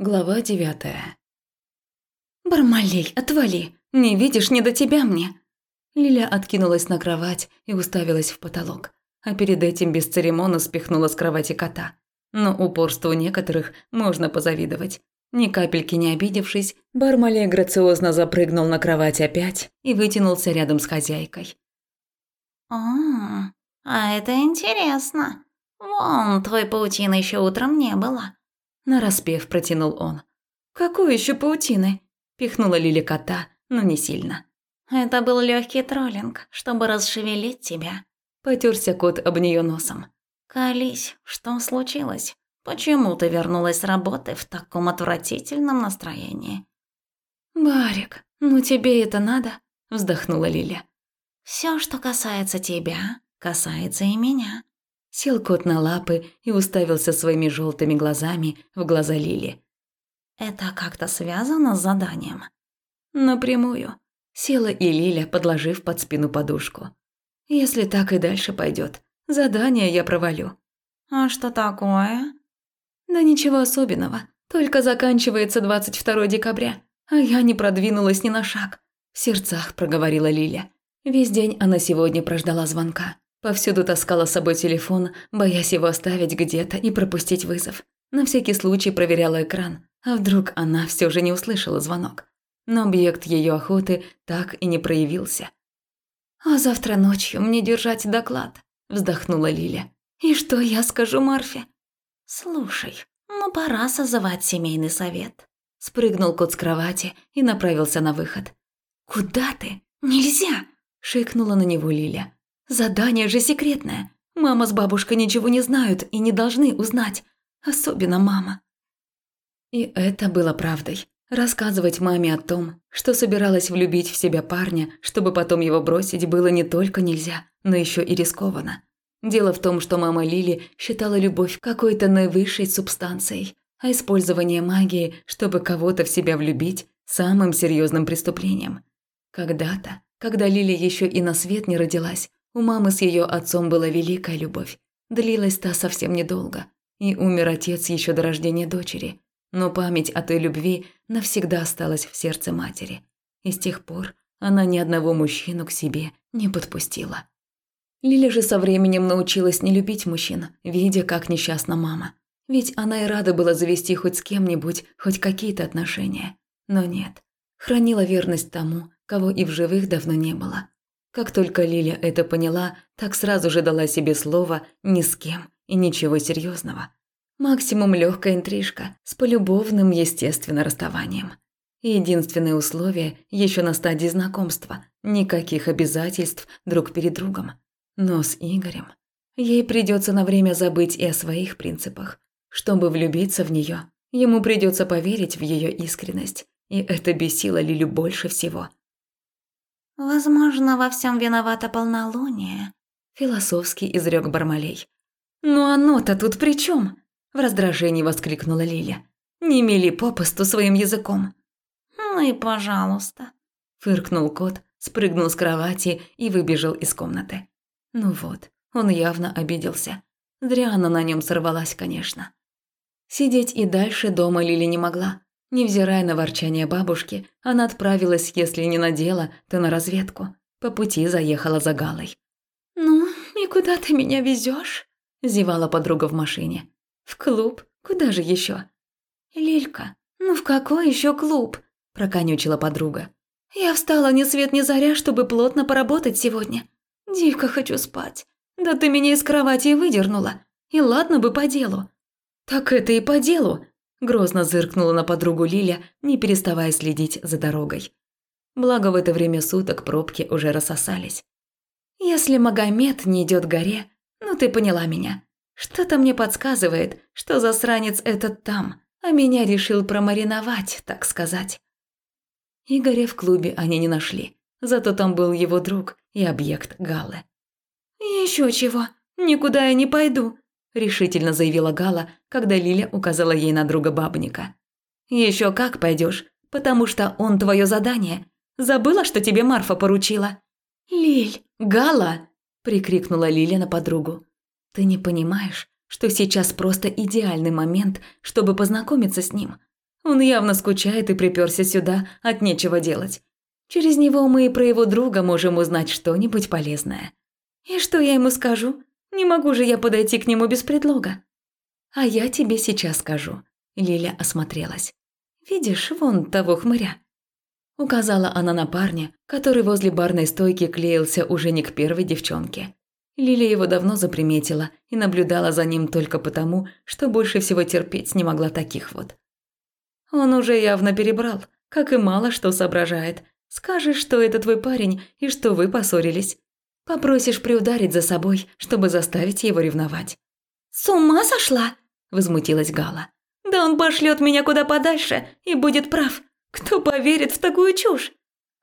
Глава девятая. «Бармалей, отвали! Не видишь, не до тебя мне!» Лиля откинулась на кровать и уставилась в потолок, а перед этим бесцеремонно спихнула с кровати кота. Но упорству некоторых можно позавидовать. Ни капельки не обидевшись, Бармалей грациозно запрыгнул на кровать опять и вытянулся рядом с хозяйкой. «А, а это интересно. Вон, твой паутины еще утром не было нараспев протянул он. «Какой еще паутины?» – пихнула Лили кота, но не сильно. «Это был легкий троллинг, чтобы расшевелить тебя», – потерся кот об нее носом. «Колись, что случилось? Почему ты вернулась с работы в таком отвратительном настроении?» «Барик, ну тебе это надо?» – вздохнула Лиля. «Всё, что касается тебя, касается и меня», Сел кот на лапы и уставился своими желтыми глазами в глаза Лили. «Это как-то связано с заданием?» «Напрямую». Села и Лиля, подложив под спину подушку. «Если так и дальше пойдет, задание я провалю». «А что такое?» «Да ничего особенного. Только заканчивается 22 декабря, а я не продвинулась ни на шаг», – в сердцах проговорила Лиля. Весь день она сегодня прождала звонка. Повсюду таскала с собой телефон, боясь его оставить где-то и пропустить вызов. На всякий случай проверяла экран, а вдруг она все же не услышала звонок. Но объект ее охоты так и не проявился. «А завтра ночью мне держать доклад», – вздохнула Лиля. «И что я скажу Марфе?» «Слушай, ну пора созывать семейный совет». Спрыгнул кот с кровати и направился на выход. «Куда ты? Нельзя!» – шикнула на него Лиля. Задание же секретное. Мама с бабушкой ничего не знают и не должны узнать. Особенно мама. И это было правдой. Рассказывать маме о том, что собиралась влюбить в себя парня, чтобы потом его бросить, было не только нельзя, но еще и рискованно. Дело в том, что мама Лили считала любовь какой-то наивысшей субстанцией, а использование магии, чтобы кого-то в себя влюбить, самым серьезным преступлением. Когда-то, когда Лили еще и на свет не родилась, у мамы с ее отцом была великая любовь. Длилась та совсем недолго. И умер отец еще до рождения дочери. Но память о той любви навсегда осталась в сердце матери. И с тех пор она ни одного мужчину к себе не подпустила. Лиля же со временем научилась не любить мужчин, видя, как несчастна мама. Ведь она и рада была завести хоть с кем-нибудь, хоть какие-то отношения. Но нет. Хранила верность тому, кого и в живых давно не было. Как только Лиля это поняла, так сразу же дала себе слово ни с кем и ничего серьезного. Максимум легкая интрижка с полюбовным, естественно, расставанием. Единственное условие еще на стадии знакомства – никаких обязательств друг перед другом. Но с Игорем ей придется на время забыть и о своих принципах. Чтобы влюбиться в нее, ему придется поверить в ее искренность, и это бесило Лилю больше всего – «Возможно, во всем виновата полнолуние», – философски изрек Бармалей. «Ну оно-то тут при чем? в раздражении воскликнула Лиля. «Не мели попусту своим языком». «Ну и пожалуйста», – фыркнул кот, спрыгнул с кровати и выбежал из комнаты. Ну вот, он явно обиделся. Зря она на нем сорвалась, конечно. Сидеть и дальше дома Лили не могла. Невзирая на ворчание бабушки, она отправилась, если не на дело, то на разведку. По пути заехала за Галой. «Ну, и куда ты меня везешь? зевала подруга в машине. «В клуб? Куда же еще? «Лилька, ну в какой еще клуб?» – проконючила подруга. «Я встала ни свет ни заря, чтобы плотно поработать сегодня. Дико хочу спать. Да ты меня из кровати выдернула. И ладно бы по делу». «Так это и по делу», Грозно зыркнула на подругу Лиля, не переставая следить за дорогой. Благо в это время суток пробки уже рассосались. «Если Магомед не идет к горе, ну ты поняла меня. Что-то мне подсказывает, что засранец этот там, а меня решил промариновать, так сказать». Игоря в клубе они не нашли, зато там был его друг и объект Галлы. «Еще чего, никуда я не пойду», – решительно заявила Гала, когда Лиля указала ей на друга бабника. Еще как пойдешь, потому что он твое задание. Забыла, что тебе Марфа поручила?» «Лиль, Гала!» – прикрикнула Лиля на подругу. «Ты не понимаешь, что сейчас просто идеальный момент, чтобы познакомиться с ним. Он явно скучает и приперся сюда от нечего делать. Через него мы и про его друга можем узнать что-нибудь полезное. И что я ему скажу? Не могу же я подойти к нему без предлога. А я тебе сейчас скажу. Лиля осмотрелась. Видишь, вон того хмыря. Указала она на парня, который возле барной стойки клеился уже не к первой девчонке. Лиля его давно заприметила и наблюдала за ним только потому, что больше всего терпеть не могла таких вот. Он уже явно перебрал, как и мало что соображает. Скажешь, что это твой парень и что вы поссорились. Попросишь приударить за собой, чтобы заставить его ревновать. «С ума сошла?» – возмутилась Гала. «Да он пошлет меня куда подальше и будет прав. Кто поверит в такую чушь?»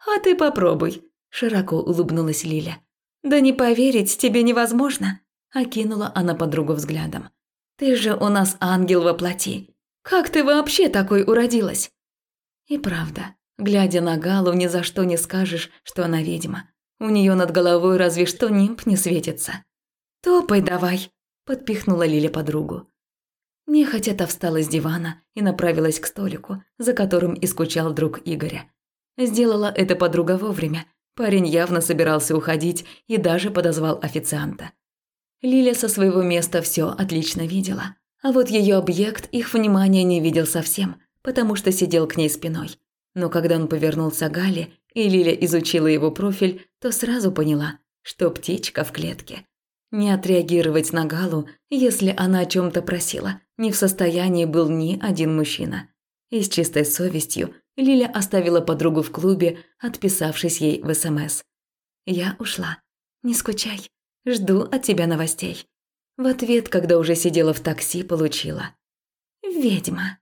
«А ты попробуй», – широко улыбнулась Лиля. «Да не поверить тебе невозможно», – окинула она подругу взглядом. «Ты же у нас ангел во плоти. Как ты вообще такой уродилась?» И правда, глядя на Галу, ни за что не скажешь, что она ведьма. У нее над головой разве что нимб не светится. «Топай давай», – подпихнула Лиля подругу. Нехотя та встала с дивана и направилась к столику, за которым и скучал друг Игоря. Сделала это подруга вовремя. Парень явно собирался уходить и даже подозвал официанта. Лиля со своего места все отлично видела. А вот ее объект их внимания не видел совсем, потому что сидел к ней спиной. Но когда он повернулся к Гале, и Лиля изучила его профиль, то сразу поняла, что птичка в клетке. Не отреагировать на Галу, если она о чем то просила, не в состоянии был ни один мужчина. И с чистой совестью Лиля оставила подругу в клубе, отписавшись ей в СМС. «Я ушла. Не скучай. Жду от тебя новостей». В ответ, когда уже сидела в такси, получила. «Ведьма».